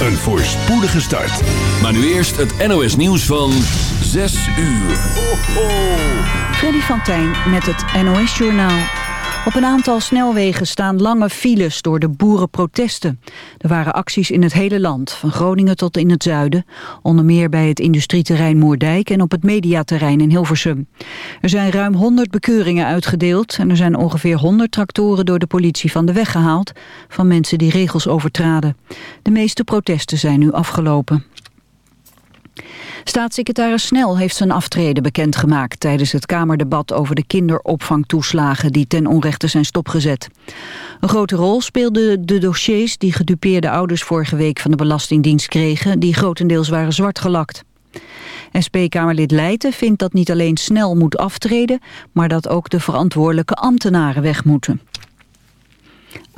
een voorspoedige start. Maar nu eerst het NOS nieuws van 6 uur. Ho, ho. Freddy van met het NOS Journaal. Op een aantal snelwegen staan lange files door de boerenprotesten. Er waren acties in het hele land, van Groningen tot in het zuiden. Onder meer bij het industrieterrein Moerdijk en op het mediaterrein in Hilversum. Er zijn ruim 100 bekeuringen uitgedeeld... en er zijn ongeveer 100 tractoren door de politie van de weg gehaald... van mensen die regels overtraden. De meeste protesten zijn nu afgelopen. Staatssecretaris Snel heeft zijn aftreden bekendgemaakt tijdens het Kamerdebat over de kinderopvangtoeslagen die ten onrechte zijn stopgezet. Een grote rol speelden de dossiers die gedupeerde ouders vorige week van de Belastingdienst kregen, die grotendeels waren zwartgelakt. SP-Kamerlid Leijten vindt dat niet alleen Snel moet aftreden, maar dat ook de verantwoordelijke ambtenaren weg moeten.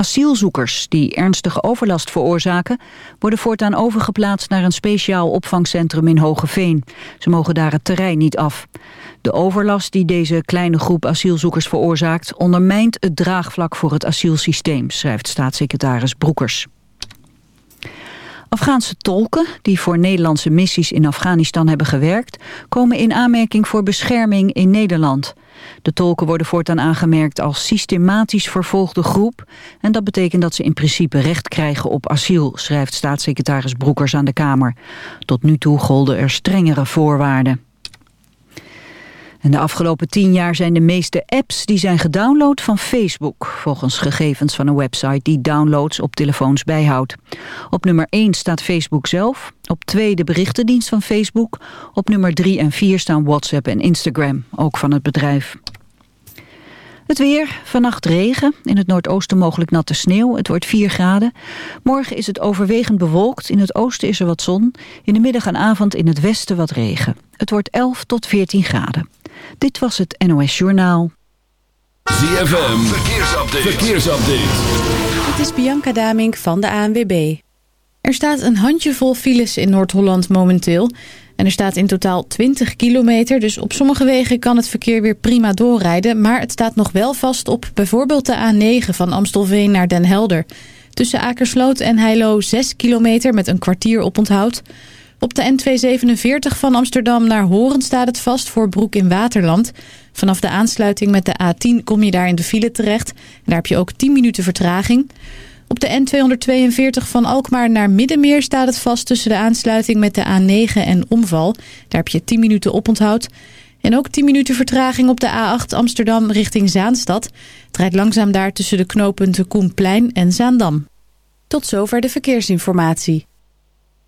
Asielzoekers die ernstige overlast veroorzaken... worden voortaan overgeplaatst naar een speciaal opvangcentrum in Hogeveen. Ze mogen daar het terrein niet af. De overlast die deze kleine groep asielzoekers veroorzaakt... ondermijnt het draagvlak voor het asielsysteem, schrijft staatssecretaris Broekers. Afghaanse tolken die voor Nederlandse missies in Afghanistan hebben gewerkt... komen in aanmerking voor bescherming in Nederland. De tolken worden voortaan aangemerkt als systematisch vervolgde groep... en dat betekent dat ze in principe recht krijgen op asiel... schrijft staatssecretaris Broekers aan de Kamer. Tot nu toe golden er strengere voorwaarden. En de afgelopen tien jaar zijn de meeste apps die zijn gedownload van Facebook, volgens gegevens van een website die downloads op telefoons bijhoudt. Op nummer 1 staat Facebook zelf, op 2 de berichtendienst van Facebook, op nummer 3 en 4 staan WhatsApp en Instagram, ook van het bedrijf. Het weer, vannacht regen, in het noordoosten mogelijk natte sneeuw, het wordt 4 graden. Morgen is het overwegend bewolkt, in het oosten is er wat zon, in de middag en avond in het westen wat regen. Het wordt 11 tot 14 graden. Dit was het NOS Journaal. ZFM, verkeersupdate. verkeersupdate. Het is Bianca Damink van de ANWB. Er staat een handjevol files in Noord-Holland momenteel. En er staat in totaal 20 kilometer, dus op sommige wegen kan het verkeer weer prima doorrijden. Maar het staat nog wel vast op bijvoorbeeld de A9 van Amstelveen naar Den Helder. Tussen Akersloot en Heilo 6 kilometer met een kwartier op onthoud. Op de N247 van Amsterdam naar Horen staat het vast voor Broek in Waterland. Vanaf de aansluiting met de A10 kom je daar in de file terecht. En daar heb je ook 10 minuten vertraging. Op de N242 van Alkmaar naar Middenmeer staat het vast tussen de aansluiting met de A9 en Omval. Daar heb je 10 minuten oponthoud. En ook 10 minuten vertraging op de A8 Amsterdam richting Zaanstad. Het rijdt langzaam daar tussen de knooppunten Koenplein en Zaandam. Tot zover de verkeersinformatie.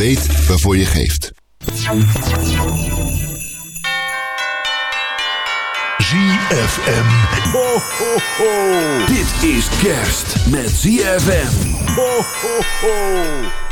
Weet waarvoor je geeft. ZFM. Ho, ho, ho. Dit is kerst met ZFM. Ho, ho, ho.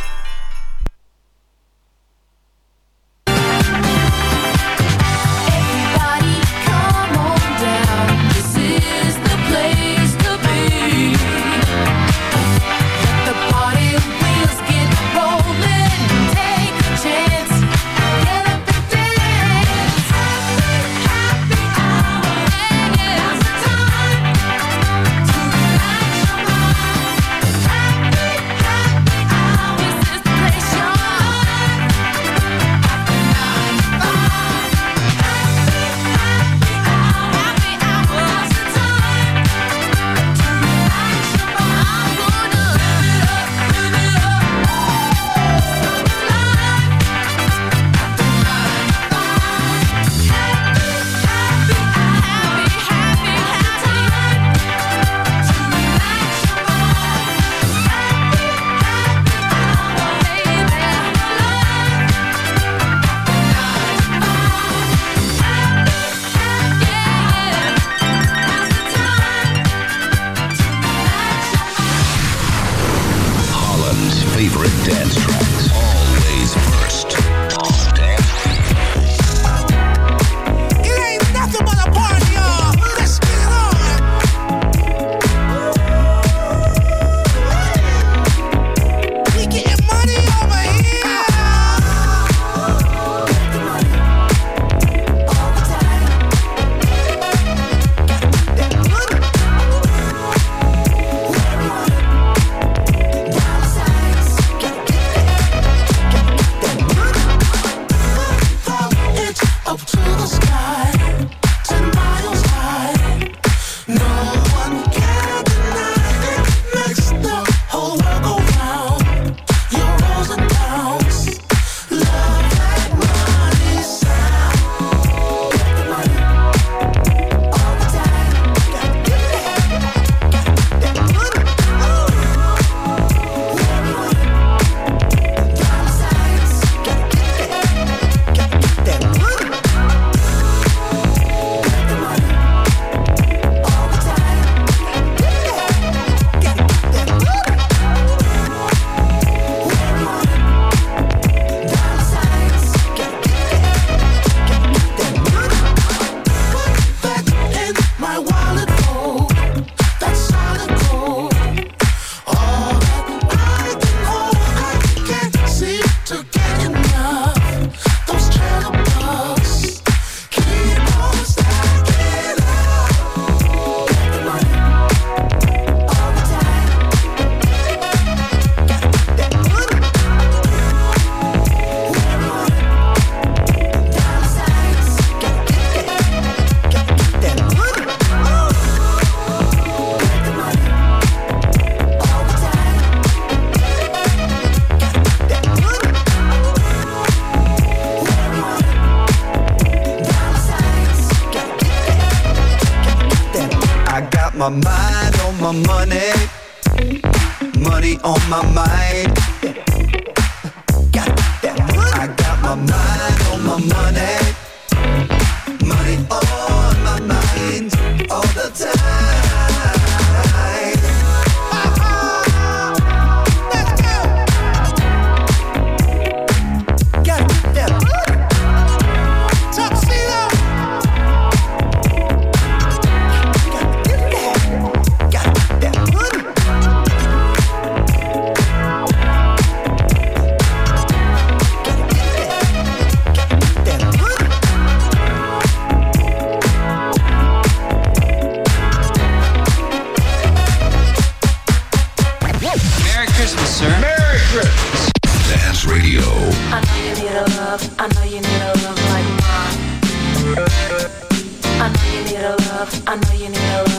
Merry Christmas, sir. Merry Christmas. Dance Radio. I know you need a love. I know you need a love like mine. I know you need a love. I know you need a love.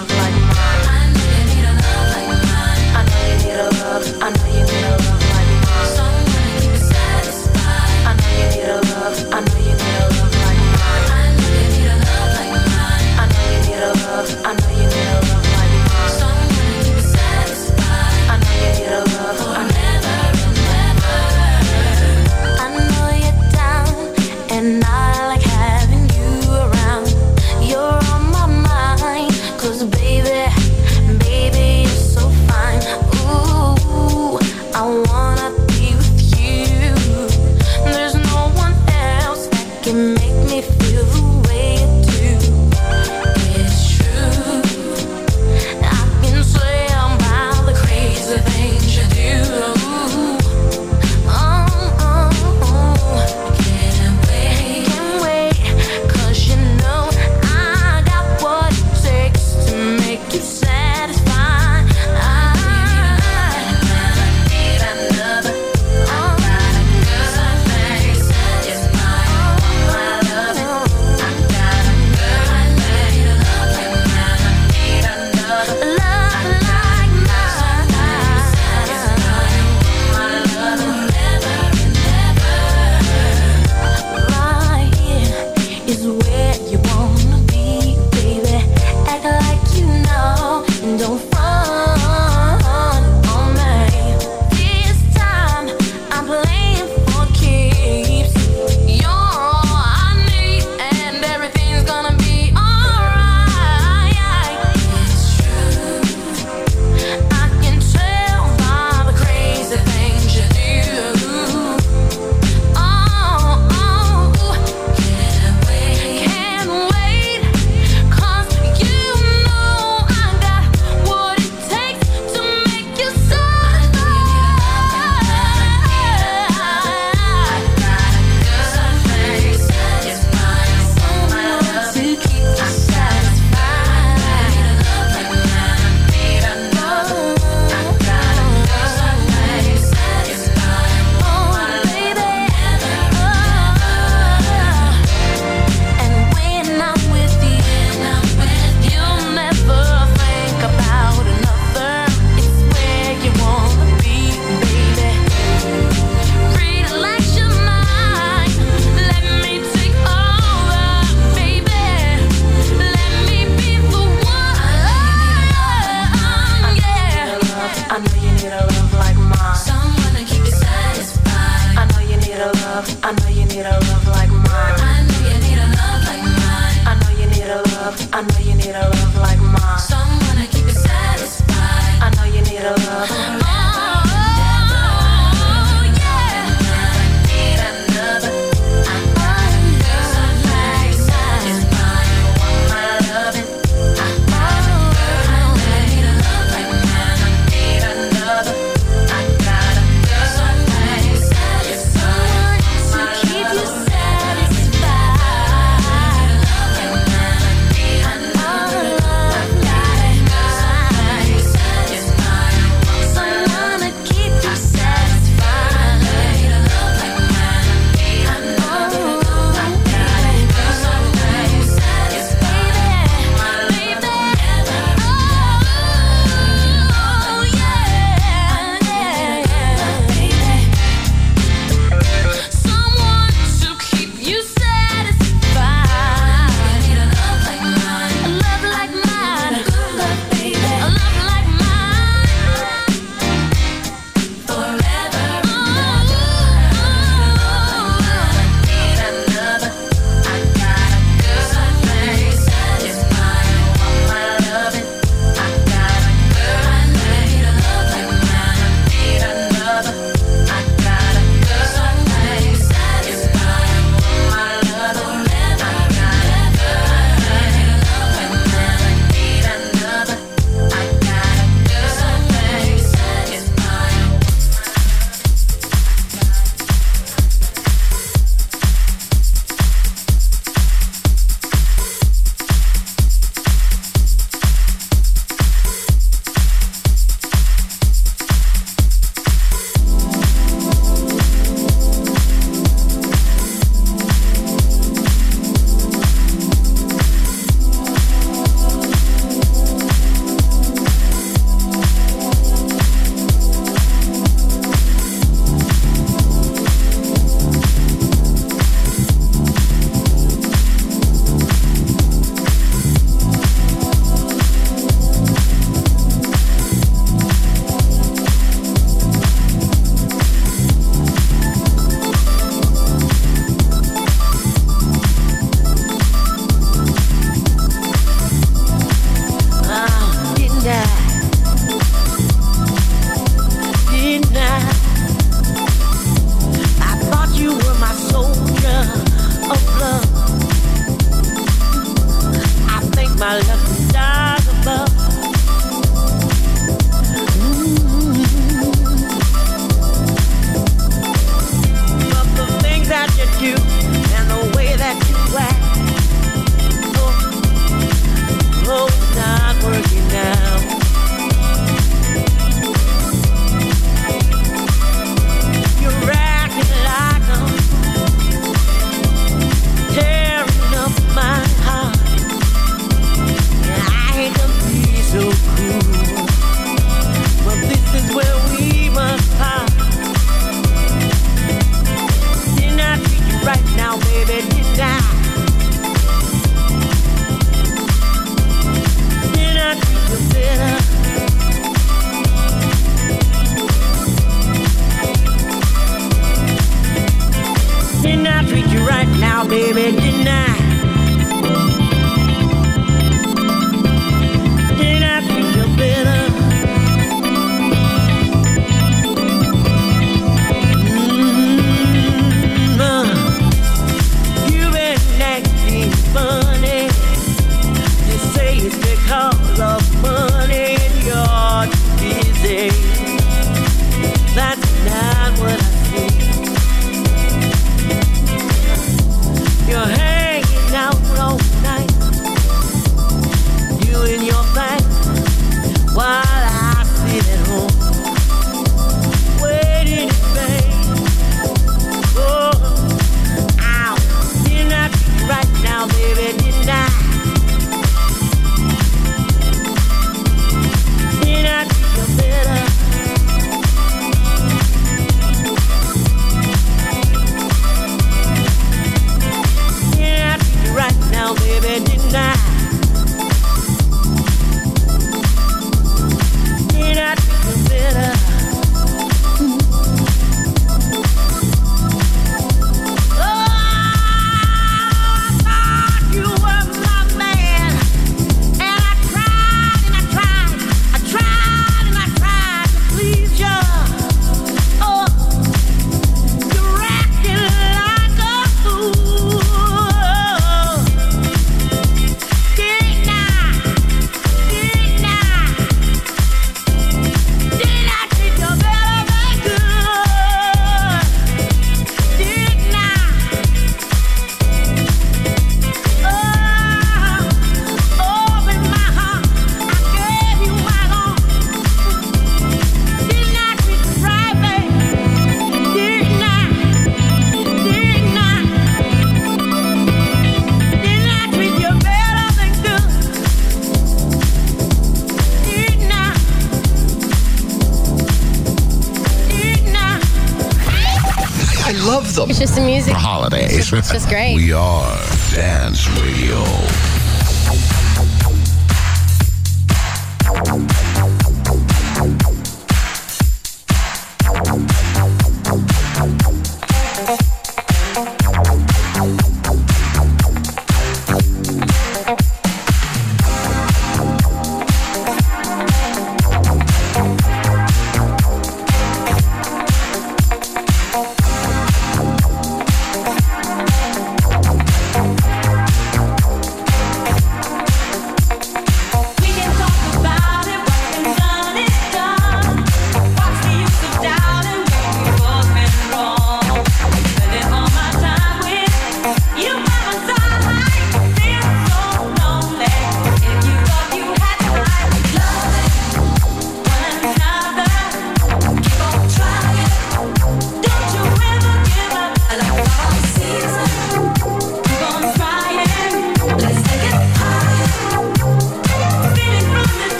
It's just- great. we are Dance Radio.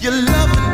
You're loving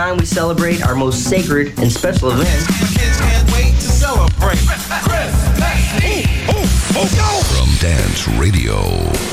time we celebrate our most sacred and special event. From Dance Radio.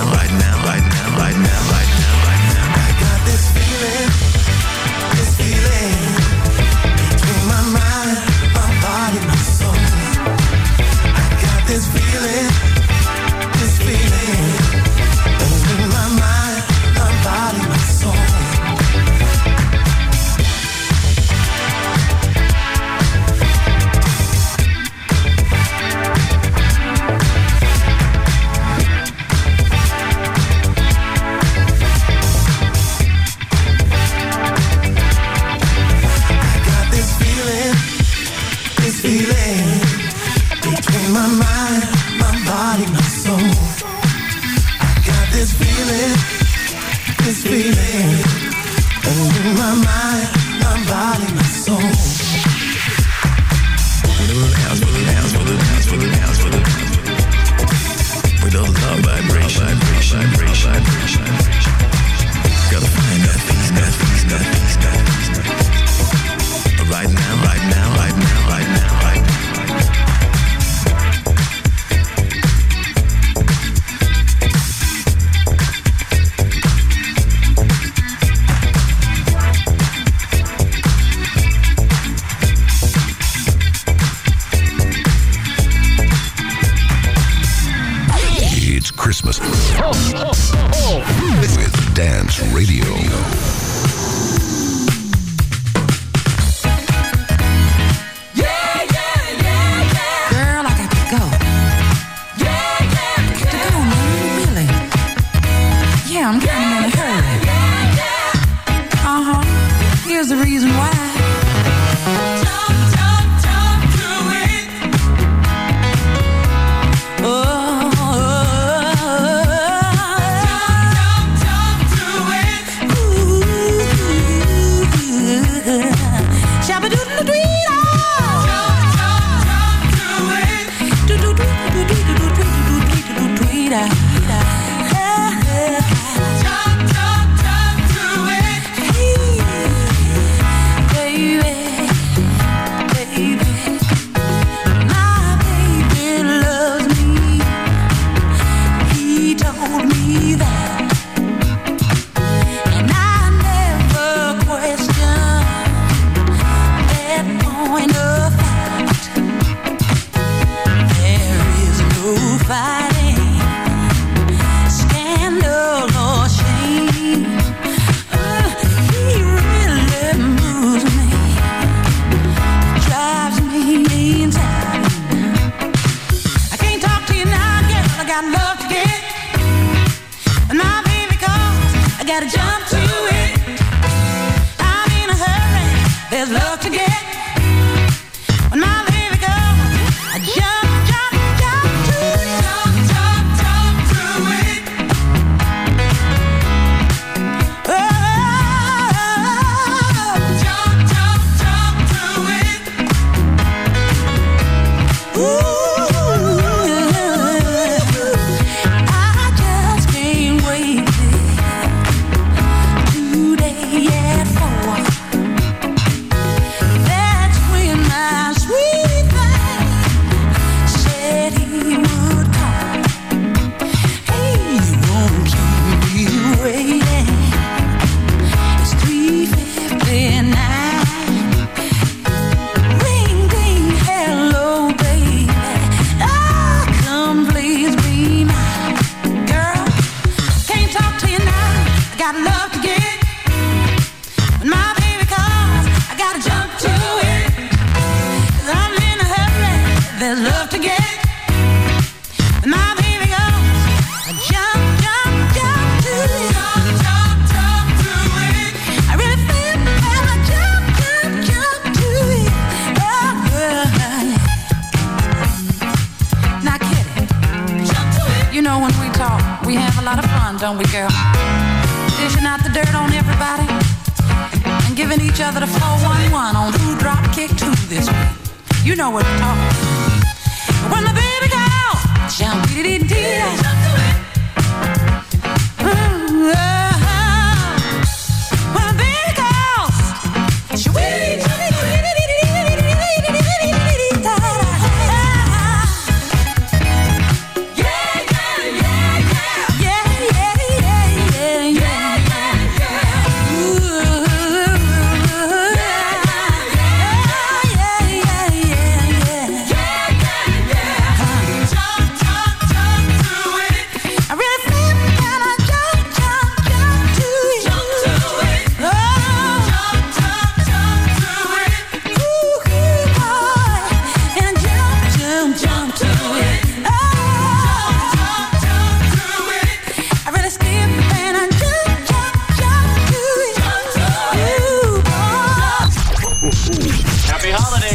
now, right now, right now, right now. Right now.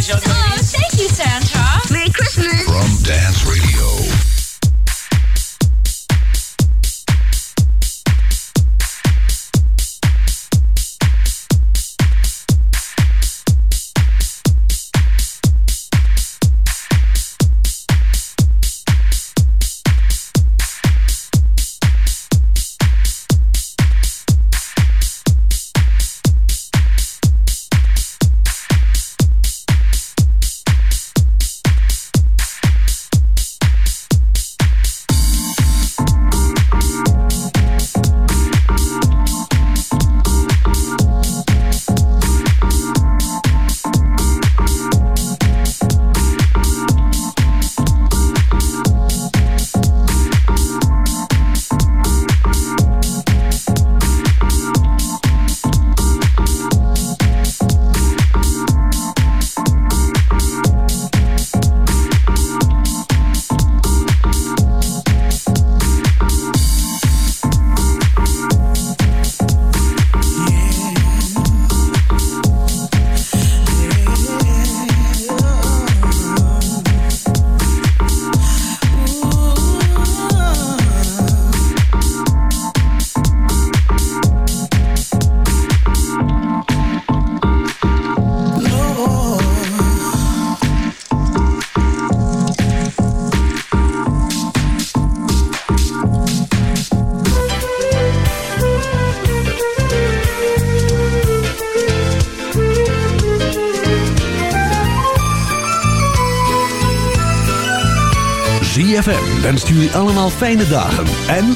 小弟 fijne dagen en